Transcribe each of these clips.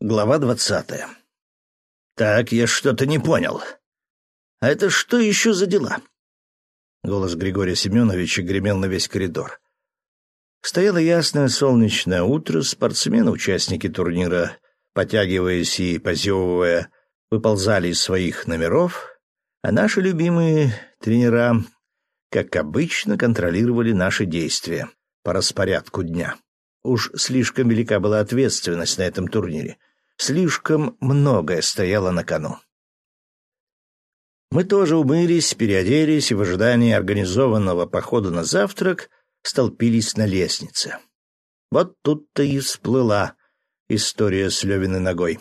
Глава двадцатая. «Так, я что-то не понял. А это что еще за дела?» Голос Григория Семеновича гремел на весь коридор. Стояло ясное солнечное утро, спортсмены-участники турнира, потягиваясь и позевывая, выползали из своих номеров, а наши любимые тренера, как обычно, контролировали наши действия по распорядку дня. Уж слишком велика была ответственность на этом турнире. Слишком многое стояло на кону. Мы тоже умылись, переоделись и в ожидании организованного похода на завтрак столпились на лестнице. Вот тут-то и всплыла история с Левиной ногой.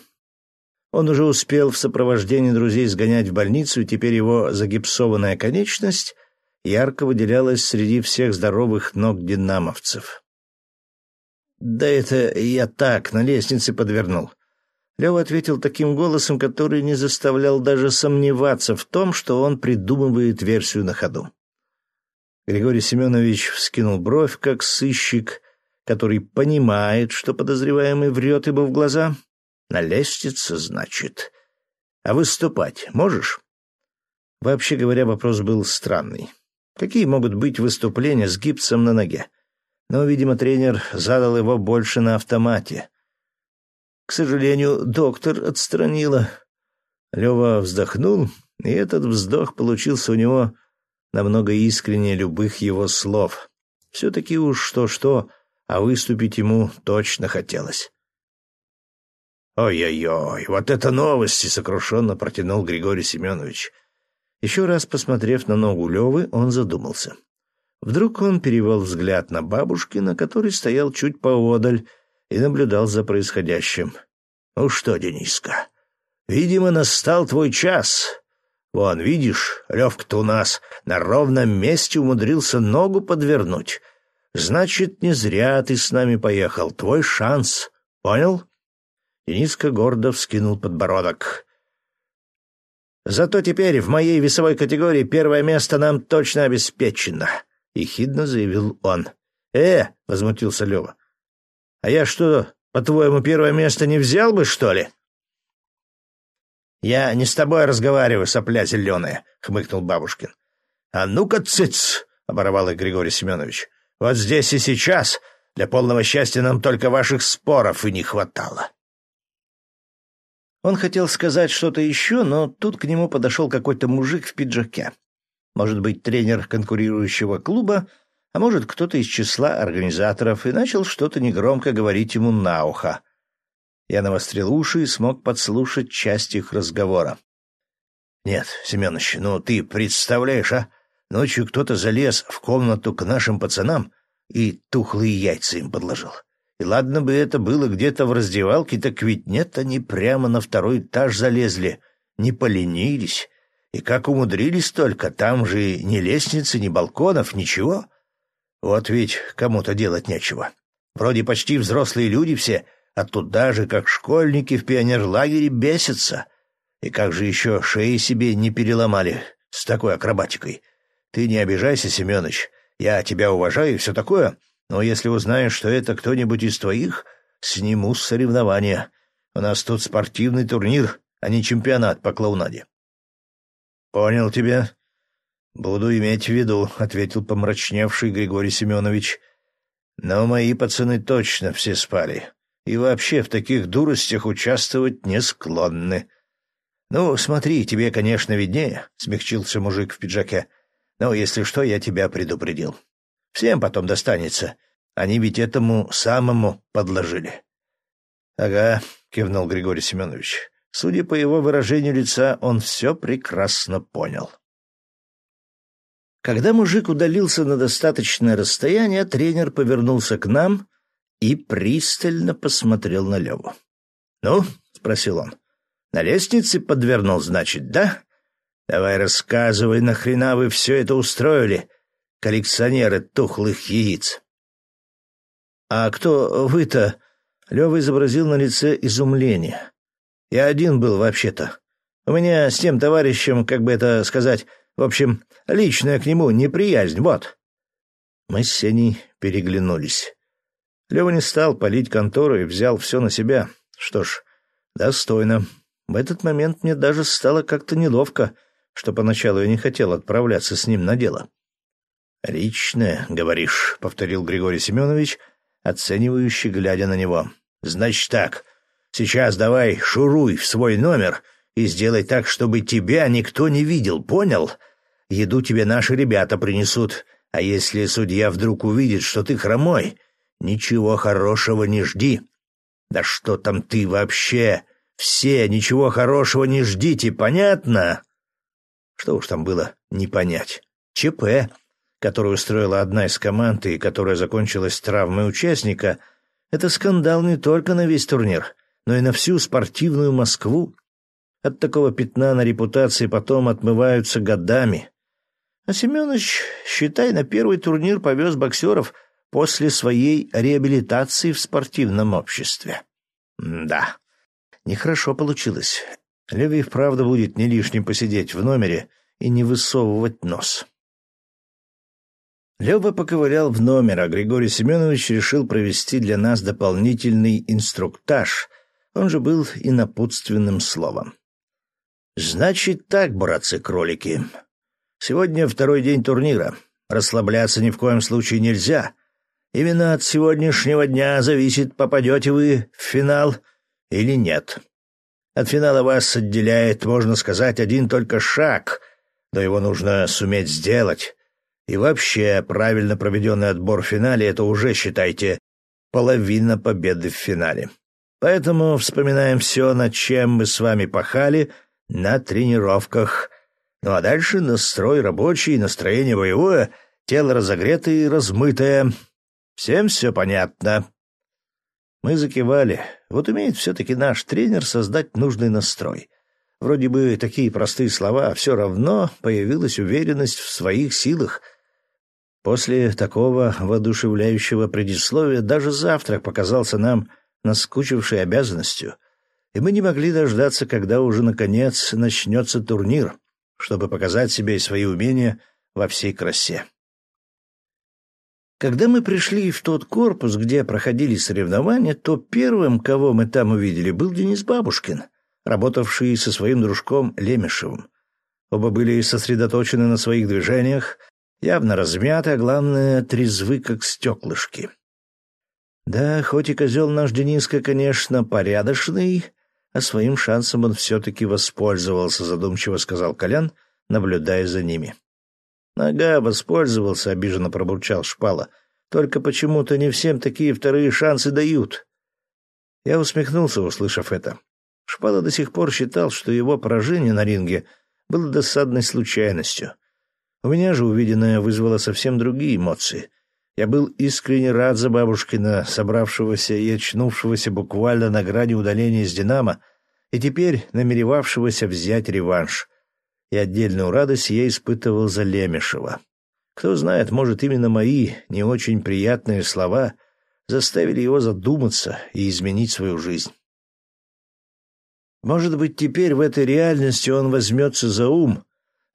Он уже успел в сопровождении друзей сгонять в больницу, и теперь его загипсованная конечность ярко выделялась среди всех здоровых ног динамовцев. «Да это я так, на лестнице подвернул». Лева ответил таким голосом, который не заставлял даже сомневаться в том, что он придумывает версию на ходу. Григорий Семенович вскинул бровь, как сыщик, который понимает, что подозреваемый врет ему в глаза. «На лестнице, значит. А выступать можешь?» Вообще говоря, вопрос был странный. Какие могут быть выступления с гипсом на ноге? Но, видимо, тренер задал его больше на автомате. К сожалению, доктор отстранила. Лева вздохнул, и этот вздох получился у него намного искреннее любых его слов. Все-таки уж что-что, а выступить ему точно хотелось. «Ой-ой-ой, вот это новости!» — сокрушенно протянул Григорий Семенович. Еще раз посмотрев на ногу Левы, он задумался. Вдруг он перевел взгляд на бабушкина, который стоял чуть поодаль и наблюдал за происходящим. «Ну что, Дениска, видимо, настал твой час. Вон, видишь, Левка-то у нас на ровном месте умудрился ногу подвернуть. Значит, не зря ты с нами поехал. Твой шанс. Понял?» Дениска гордо вскинул подбородок. «Зато теперь в моей весовой категории первое место нам точно обеспечено». — ехидно заявил он. «Э!» — возмутился Лева. «А я что, по-твоему, первое место не взял бы, что ли?» «Я не с тобой разговариваю, сопля зеленая», — хмыкнул Бабушкин. «А ну-ка, цыц!» — оборвал их Григорий Семенович. «Вот здесь и сейчас для полного счастья нам только ваших споров и не хватало». Он хотел сказать что-то еще, но тут к нему подошел какой-то мужик в пиджаке. Может быть, тренер конкурирующего клуба, а может, кто-то из числа организаторов, и начал что-то негромко говорить ему на ухо. Я навострил уши и смог подслушать часть их разговора. «Нет, Семенович, ну ты представляешь, а? Ночью кто-то залез в комнату к нашим пацанам и тухлые яйца им подложил. И ладно бы это было где-то в раздевалке, так ведь нет, они прямо на второй этаж залезли, не поленились, и как умудрились только, там же ни лестницы, ни балконов, ничего. Вот ведь кому-то делать нечего. Вроде почти взрослые люди все, а тут даже как школьники в пионерлагере бесятся. И как же еще шеи себе не переломали с такой акробатикой. Ты не обижайся, Семенович, я тебя уважаю и все такое, но если узнаешь, что это кто-нибудь из твоих, сниму соревнования. У нас тут спортивный турнир, а не чемпионат по клоунаде. «Понял тебя. Буду иметь в виду», — ответил помрачневший Григорий Семенович. «Но мои пацаны точно все спали. И вообще в таких дуростях участвовать не склонны». «Ну, смотри, тебе, конечно, виднее», — смягчился мужик в пиджаке. «Но если что, я тебя предупредил. Всем потом достанется. Они ведь этому самому подложили». «Ага», — кивнул Григорий Семенович. Судя по его выражению лица, он все прекрасно понял. Когда мужик удалился на достаточное расстояние, тренер повернулся к нам и пристально посмотрел на Леву. «Ну?» — спросил он. «На лестнице подвернул, значит, да? Давай рассказывай, нахрена вы все это устроили, коллекционеры тухлых яиц?» «А кто вы-то?» — Лева изобразил на лице изумление. Я один был вообще-то. У меня с тем товарищем, как бы это сказать, в общем, личная к нему неприязнь, вот». Мы с Сеней переглянулись. Лева не стал палить контору и взял все на себя. Что ж, Достойно. В этот момент мне даже стало как-то неловко, что поначалу я не хотел отправляться с ним на дело. «Личное, говоришь», — повторил Григорий Семенович, оценивающий, глядя на него. «Значит так, сейчас давай шуруй в свой номер и сделай так, чтобы тебя никто не видел, понял? Еду тебе наши ребята принесут, а если судья вдруг увидит, что ты хромой, ничего хорошего не жди. Да что там ты вообще? Все ничего хорошего не ждите, понятно?» Что уж там было не понять. ЧП которую устроила одна из команд и которая закончилась травмой участника, это скандал не только на весь турнир, но и на всю спортивную Москву. От такого пятна на репутации потом отмываются годами. А Семенович, считай, на первый турнир повез боксеров после своей реабилитации в спортивном обществе. М да, нехорошо получилось. Леве и вправду будет не лишним посидеть в номере и не высовывать нос. Лева поковырял в номер, а Григорий Семенович решил провести для нас дополнительный инструктаж. Он же был и напутственным словом. «Значит так, братцы-кролики. Сегодня второй день турнира. Расслабляться ни в коем случае нельзя. Именно от сегодняшнего дня зависит, попадете вы в финал или нет. От финала вас отделяет, можно сказать, один только шаг, но его нужно суметь сделать». И вообще, правильно проведенный отбор в финале — это уже, считайте, половина победы в финале. Поэтому вспоминаем все, над чем мы с вами пахали на тренировках. Ну а дальше настрой рабочий, настроение боевое, тело разогретое и размытое. Всем все понятно. Мы закивали. Вот умеет все-таки наш тренер создать нужный настрой. Вроде бы такие простые слова, а все равно появилась уверенность в своих силах — После такого воодушевляющего предисловия даже завтрак показался нам наскучившей обязанностью, и мы не могли дождаться, когда уже, наконец, начнется турнир, чтобы показать себе и свои умения во всей красе. Когда мы пришли в тот корпус, где проходили соревнования, то первым, кого мы там увидели, был Денис Бабушкин, работавший со своим дружком Лемешевым. Оба были сосредоточены на своих движениях, явно размяты, а главное, трезвы, как стеклышки. Да, хоть и козел наш Дениска, конечно, порядочный, а своим шансом он все-таки воспользовался, задумчиво сказал Колян, наблюдая за ними. Нога воспользовался, обиженно пробурчал Шпала. Только почему-то не всем такие вторые шансы дают. Я усмехнулся, услышав это. Шпала до сих пор считал, что его поражение на ринге было досадной случайностью — у меня же увиденное вызвало совсем другие эмоции. Я был искренне рад за бабушкина, собравшегося и очнувшегося буквально на грани удаления из «Динамо», и теперь намеревавшегося взять реванш. И отдельную радость я испытывал за Лемешева. Кто знает, может, именно мои не очень приятные слова заставили его задуматься и изменить свою жизнь. Может быть, теперь в этой реальности он возьмется за ум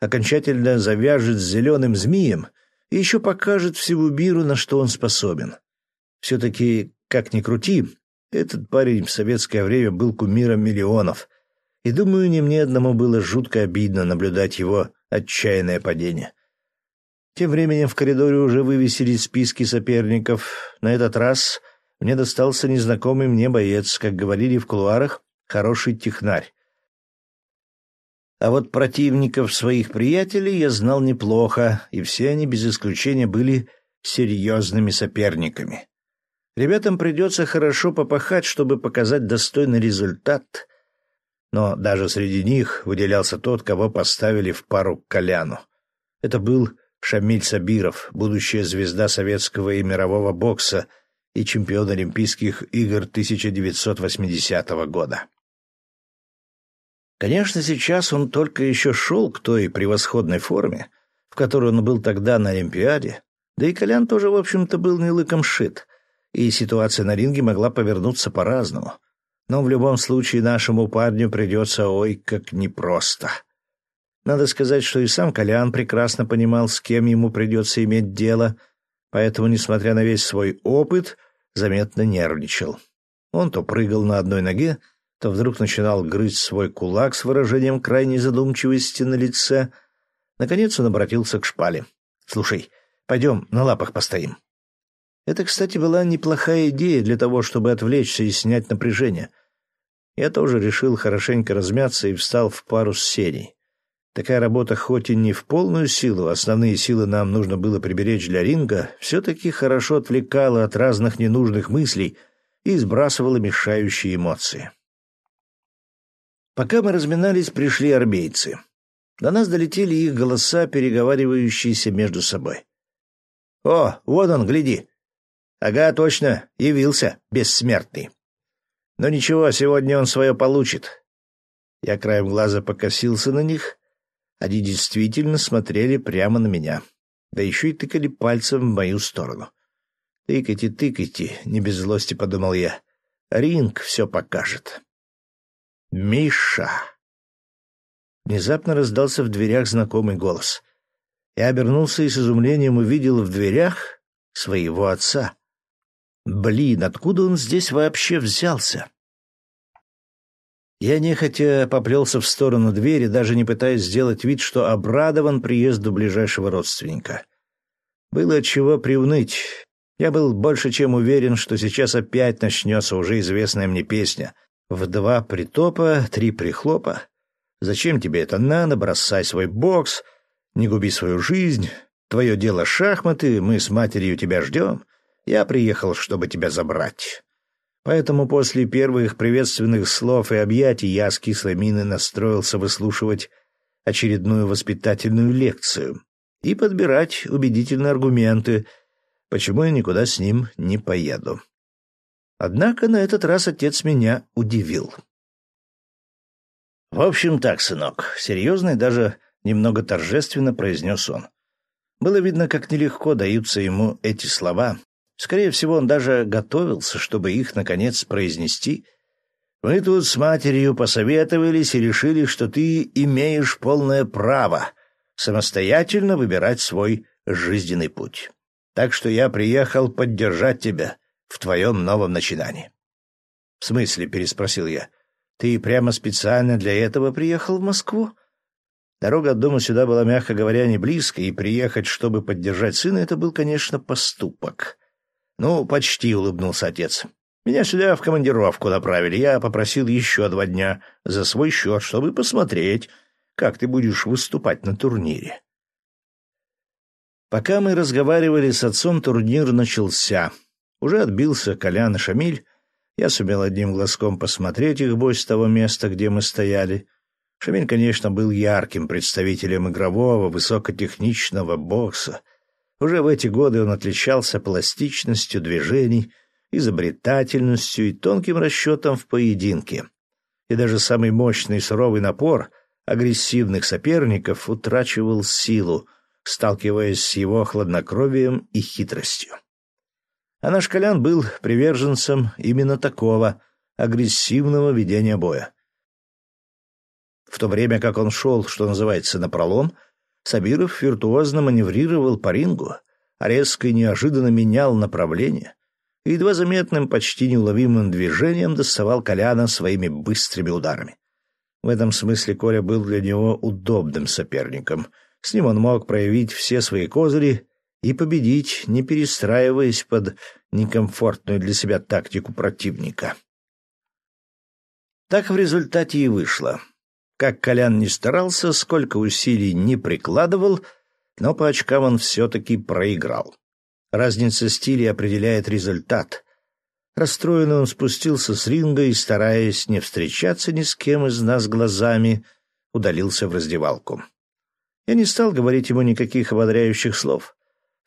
окончательно завяжет с зеленым змеем и еще покажет всему миру, на что он способен. Все-таки, как ни крути, этот парень в советское время был кумиром миллионов, и, думаю, не мне одному было жутко обидно наблюдать его отчаянное падение. Тем временем в коридоре уже вывесили списки соперников. На этот раз мне достался незнакомый мне боец, как говорили в кулуарах, хороший технарь. А вот противников своих приятелей я знал неплохо, и все они без исключения были серьезными соперниками. Ребятам придется хорошо попахать, чтобы показать достойный результат. Но даже среди них выделялся тот, кого поставили в пару к Коляну. Это был Шамиль Сабиров, будущая звезда советского и мирового бокса и чемпион Олимпийских игр 1980 года. Конечно, сейчас он только еще шел к той превосходной форме, в которой он был тогда на Олимпиаде, да и Колян тоже, в общем-то, был не лыком шит, и ситуация на ринге могла повернуться по-разному. Но в любом случае нашему парню придется ой как непросто. Надо сказать, что и сам Колян прекрасно понимал, с кем ему придется иметь дело, поэтому, несмотря на весь свой опыт, заметно нервничал. Он то прыгал на одной ноге, то вдруг начинал грызть свой кулак с выражением крайней задумчивости на лице. Наконец он обратился к шпале. «Слушай, пойдем на лапах постоим». Это, кстати, была неплохая идея для того, чтобы отвлечься и снять напряжение. Я тоже решил хорошенько размяться и встал в пару с Сеней. Такая работа хоть и не в полную силу, основные силы нам нужно было приберечь для ринга, все-таки хорошо отвлекала от разных ненужных мыслей и сбрасывала мешающие эмоции. Пока мы разминались, пришли армейцы. До нас долетели их голоса, переговаривающиеся между собой. «О, вот он, гляди!» «Ага, точно, явился, бессмертный. Но ничего, сегодня он свое получит». Я краем глаза покосился на них они действительно смотрели прямо на меня, да еще и тыкали пальцем в мою сторону. «Тыкайте, тыкайте», — не без злости подумал я. «Ринг все покажет». «Миша!» Внезапно раздался в дверях знакомый голос. Я обернулся и с изумлением увидел в дверях своего отца. Блин, откуда он здесь вообще взялся? Я нехотя поплелся в сторону двери, даже не пытаясь сделать вид, что обрадован приезду ближайшего родственника. Было чего приуныть. Я был больше чем уверен, что сейчас опять начнется уже известная мне песня. В два притопа, три прихлопа. Зачем тебе это надо? Бросай свой бокс, не губи свою жизнь. Твое дело шахматы, мы с матерью тебя ждем. Я приехал, чтобы тебя забрать. Поэтому после первых приветственных слов и объятий я с кислой миной настроился выслушивать очередную воспитательную лекцию и подбирать убедительные аргументы, почему я никуда с ним не поеду. Однако на этот раз отец меня удивил. «В общем так, сынок», — серьезно и даже немного торжественно произнес он. Было видно, как нелегко даются ему эти слова, Скорее всего, он даже готовился, чтобы их, наконец, произнести. Мы тут с матерью посоветовались и решили, что ты имеешь полное право самостоятельно выбирать свой жизненный путь. Так что я приехал поддержать тебя в твоем новом начинании. — В смысле? — переспросил я. — Ты прямо специально для этого приехал в Москву? Дорога от дома сюда была, мягко говоря, не близкой, и приехать, чтобы поддержать сына, это был, конечно, поступок. «Ну, почти», — улыбнулся отец. «Меня сюда в командировку направили. Я попросил еще два дня за свой счет, чтобы посмотреть, как ты будешь выступать на турнире». Пока мы разговаривали с отцом, турнир начался. Уже отбился Колян и Шамиль. Я сумел одним глазком посмотреть их бой с того места, где мы стояли. Шамиль, конечно, был ярким представителем игрового, высокотехничного бокса — уже в эти годы он отличался пластичностью движений, изобретательностью и тонким расчетом в поединке. И даже самый мощный суровый напор агрессивных соперников утрачивал силу, сталкиваясь с его хладнокровием и хитростью. А наш Колян был приверженцем именно такого агрессивного ведения боя. В то время как он шел, что называется, напролом, Сабиров виртуозно маневрировал по рингу, а резко и неожиданно менял направление и едва заметным, почти неуловимым движением доставал Коляна своими быстрыми ударами. В этом смысле Коля был для него удобным соперником. С ним он мог проявить все свои козыри и победить, не перестраиваясь под некомфортную для себя тактику противника. Так в результате и вышло. Как Колян не старался, сколько усилий не прикладывал, но по очкам он все-таки проиграл. Разница стилей определяет результат. Расстроенный он спустился с ринга и, стараясь не встречаться ни с кем из нас глазами, удалился в раздевалку. Я не стал говорить ему никаких ободряющих слов.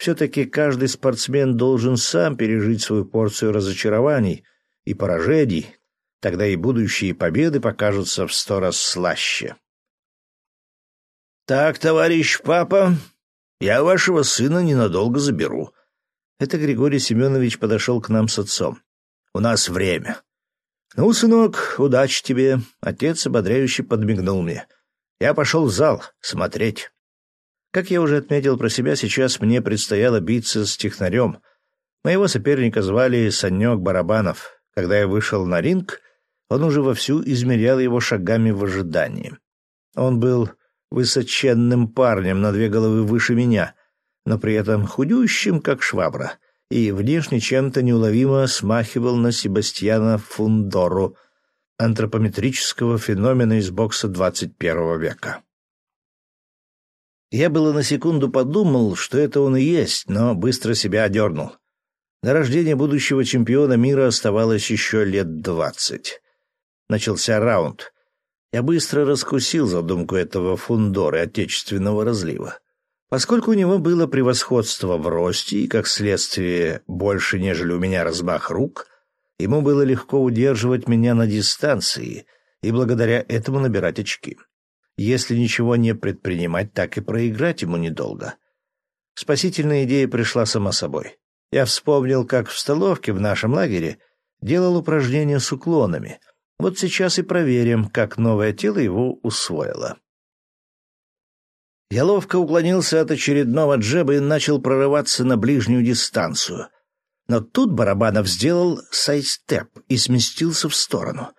Все-таки каждый спортсмен должен сам пережить свою порцию разочарований и поражений, Тогда и будущие победы покажутся в сто раз слаще. «Так, товарищ папа, я вашего сына ненадолго заберу». Это Григорий Семенович подошел к нам с отцом. «У нас время». «Ну, сынок, удачи тебе!» Отец ободряюще подмигнул мне. Я пошел в зал смотреть. Как я уже отметил про себя, сейчас мне предстояло биться с технарем. Моего соперника звали Санек Барабанов. Когда я вышел на ринг, он уже вовсю измерял его шагами в ожидании. Он был высоченным парнем на две головы выше меня, но при этом худющим, как швабра, и внешне чем-то неуловимо смахивал на Себастьяна Фундору, антропометрического феномена из бокса 21 века. Я было на секунду подумал, что это он и есть, но быстро себя одернул. До рождения будущего чемпиона мира оставалось еще лет двадцать. Начался раунд. Я быстро раскусил задумку этого фундора отечественного разлива. Поскольку у него было превосходство в росте и, как следствие, больше, нежели у меня размах рук, ему было легко удерживать меня на дистанции и благодаря этому набирать очки. Если ничего не предпринимать, так и проиграть ему недолго. Спасительная идея пришла сама собой. Я вспомнил, как в столовке в нашем лагере делал упражнения с уклонами — вот сейчас и проверим, как новое тело его усвоило. Я ловко уклонился от очередного джеба и начал прорываться на ближнюю дистанцию. Но тут Барабанов сделал сайстеп и сместился в сторону.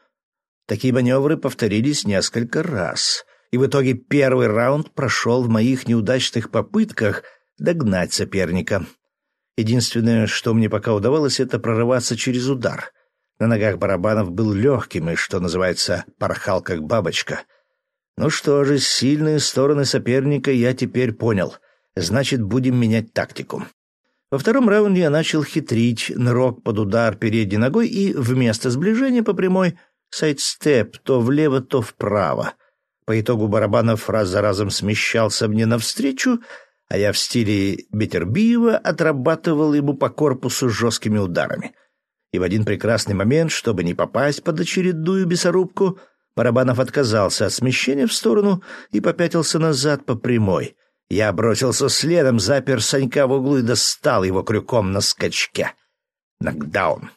Такие маневры повторились несколько раз, и в итоге первый раунд прошел в моих неудачных попытках догнать соперника. Единственное, что мне пока удавалось, это прорываться через удар — на ногах барабанов был легким и, что называется, порхал как бабочка. Ну что же, сильные стороны соперника я теперь понял. Значит, будем менять тактику. Во втором раунде я начал хитрить, нырок под удар передней ногой и вместо сближения по прямой сайдстеп то влево, то вправо. По итогу Барабанов раз за разом смещался мне навстречу, а я в стиле Бетербиева отрабатывал ему по корпусу жесткими ударами — и в один прекрасный момент, чтобы не попасть под очередную бесорубку, Барабанов отказался от смещения в сторону и попятился назад по прямой. Я бросился следом, запер Санька в углу и достал его крюком на скачке. Нокдаун.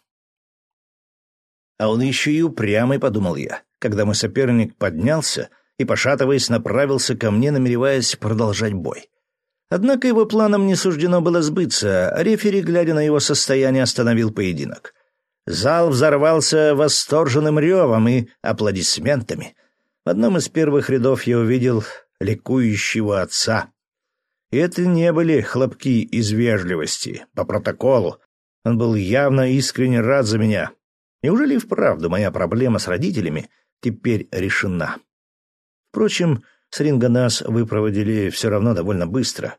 А он еще и упрямый, подумал я, когда мой соперник поднялся и, пошатываясь, направился ко мне, намереваясь продолжать бой. Однако его планам не суждено было сбыться, а рефери, глядя на его состояние, остановил поединок. Зал взорвался восторженным ревом и аплодисментами. В одном из первых рядов я увидел ликующего отца. И это не были хлопки из вежливости, по протоколу. Он был явно искренне рад за меня. Неужели вправду моя проблема с родителями теперь решена? Впрочем, с ринга нас выпроводили все равно довольно быстро.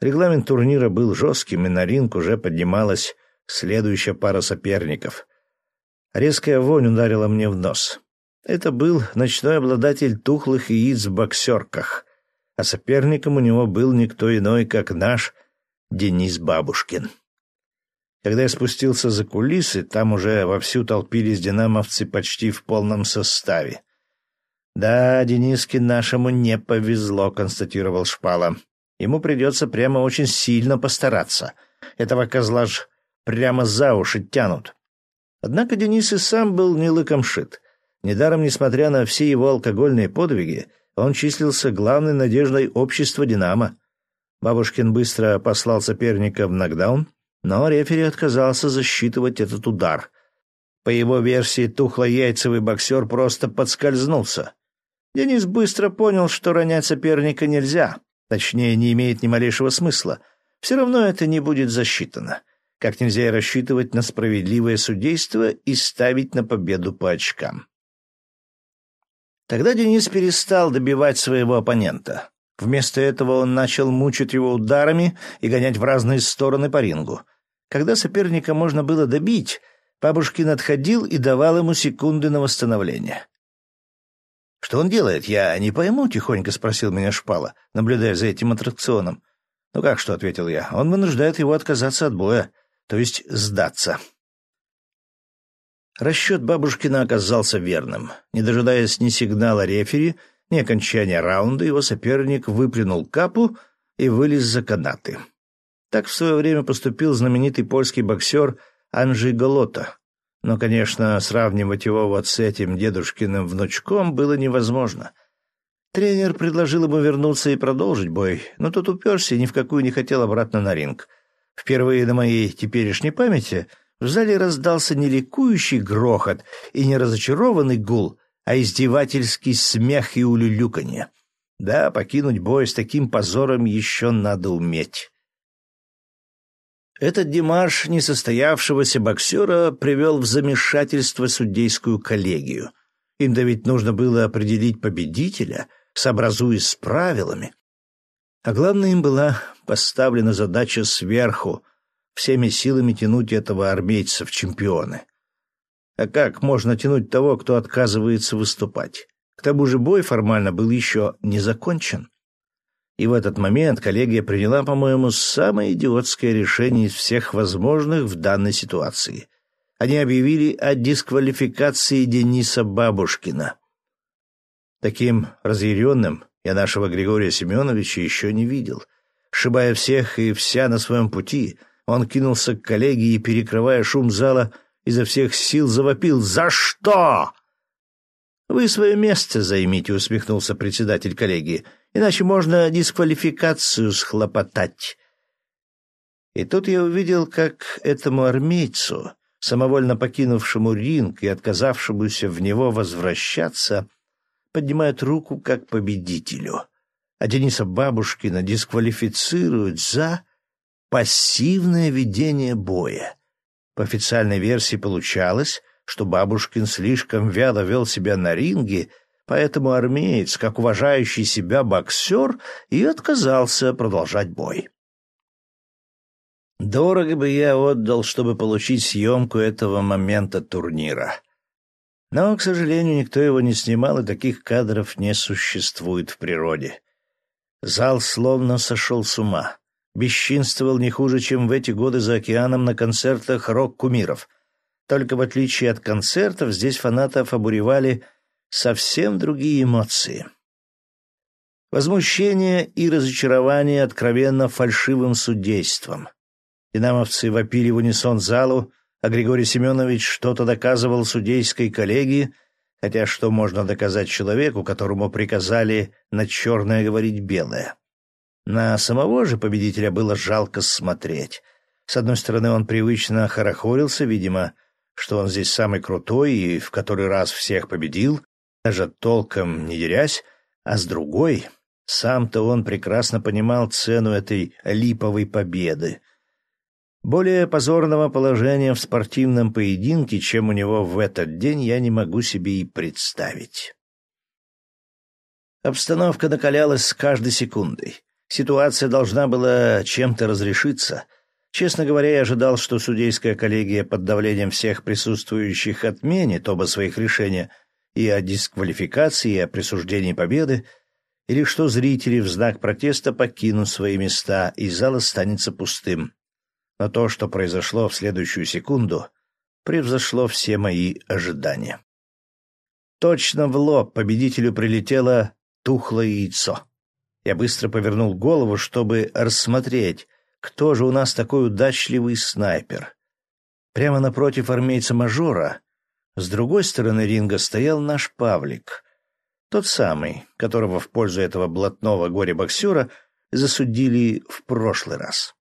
Регламент турнира был жестким, и на ринг уже поднималась следующая пара соперников. Резкая вонь ударила мне в нос. Это был ночной обладатель тухлых яиц в боксерках, а соперником у него был никто иной, как наш Денис Бабушкин. Когда я спустился за кулисы, там уже вовсю толпились динамовцы почти в полном составе. «Да, Дениске нашему не повезло», — констатировал Шпала. «Ему придется прямо очень сильно постараться. Этого козла ж прямо за уши тянут». Однако Денис и сам был не лыком шит. Недаром, несмотря на все его алкогольные подвиги, он числился главной надеждой общества «Динамо». Бабушкин быстро послал соперника в нокдаун, но рефери отказался засчитывать этот удар. По его версии, тухлояйцевый боксер просто подскользнулся. Денис быстро понял, что ронять соперника нельзя, точнее, не имеет ни малейшего смысла. Все равно это не будет засчитано как нельзя и рассчитывать на справедливое судейство и ставить на победу по очкам. Тогда Денис перестал добивать своего оппонента. Вместо этого он начал мучить его ударами и гонять в разные стороны по рингу. Когда соперника можно было добить, Бабушкин отходил и давал ему секунды на восстановление. «Что он делает? Я не пойму», — тихонько спросил меня Шпала, наблюдая за этим аттракционом. «Ну как что?» — ответил я. «Он вынуждает его отказаться от боя то есть сдаться. Расчет бабушкина оказался верным. Не дожидаясь ни сигнала рефери, ни окончания раунда, его соперник выплюнул капу и вылез за канаты. Так в свое время поступил знаменитый польский боксер Анжей Голота. Но, конечно, сравнивать его вот с этим дедушкиным внучком было невозможно. Тренер предложил ему вернуться и продолжить бой, но тот уперся и ни в какую не хотел обратно на ринг — Впервые на моей теперешней памяти В зале раздался не ликующий грохот и не разочарованный гул, а издевательский смех и улюлюканье. Да, покинуть бой с таким позором еще надо уметь. Этот демарш несостоявшегося боксера привел в замешательство судейскую коллегию. Им-то ведь нужно было определить победителя, сообразуясь с правилами. А главное, им была поставлена задача сверху всеми силами тянуть этого армейца в чемпионы. А как можно тянуть того, кто отказывается выступать? К тому же бой формально был еще не закончен. И в этот момент коллегия приняла, по-моему, самое идиотское решение из всех возможных в данной ситуации. Они объявили о дисквалификации Дениса Бабушкина. Таким разъяренным я нашего Григория Семеновича еще не видел. Шибая всех и вся на своем пути, он кинулся к коллеге и, перекрывая шум зала, изо всех сил завопил «За что?» «Вы свое место займите», — усмехнулся председатель коллегии, «иначе можно дисквалификацию схлопотать». И тут я увидел, как этому армейцу, самовольно покинувшему ринг и отказавшемуся в него возвращаться, поднимают руку как победителю, а Дениса Бабушкина дисквалифицируют за пассивное ведение боя. По официальной версии получалось, что Бабушкин слишком вяло вел себя на ринге, поэтому армеец, как уважающий себя боксер, и отказался продолжать бой. Дорого бы я отдал, чтобы получить съемку этого момента турнира. Но, к сожалению, никто его не снимал, и таких кадров не существует в природе. Зал словно сошел с ума. Бесчинствовал не хуже, чем в эти годы за океаном на концертах рок-кумиров. Только в отличие от концертов, здесь фанатов обуревали совсем другие эмоции. Возмущение и разочарование откровенно фальшивым судейством. Динамовцы вопили в унисон залу, а Григорий Семенович что-то доказывал судейской коллегии, хотя что можно доказать человеку, которому приказали на черное говорить белое? На самого же победителя было жалко смотреть. С одной стороны, он привычно хорохорился, видимо, что он здесь самый крутой и в который раз всех победил, даже толком не дерясь, а с другой, сам-то он прекрасно понимал цену этой липовой победы, более позорного положения в спортивном поединке, чем у него в этот день, я не могу себе и представить. Обстановка накалялась с каждой секундой. Ситуация должна была чем-то разрешиться. Честно говоря, я ожидал, что судейская коллегия под давлением всех присутствующих отменит оба своих решения и о дисквалификации, и о присуждении победы, или что зрители в знак протеста покинут свои места, и зал останется пустым но то, что произошло в следующую секунду, превзошло все мои ожидания. Точно в лоб победителю прилетело тухлое яйцо. Я быстро повернул голову, чтобы рассмотреть, кто же у нас такой удачливый снайпер. Прямо напротив армейца-мажора, с другой стороны ринга, стоял наш Павлик, тот самый, которого в пользу этого блатного горе-боксера засудили в прошлый раз.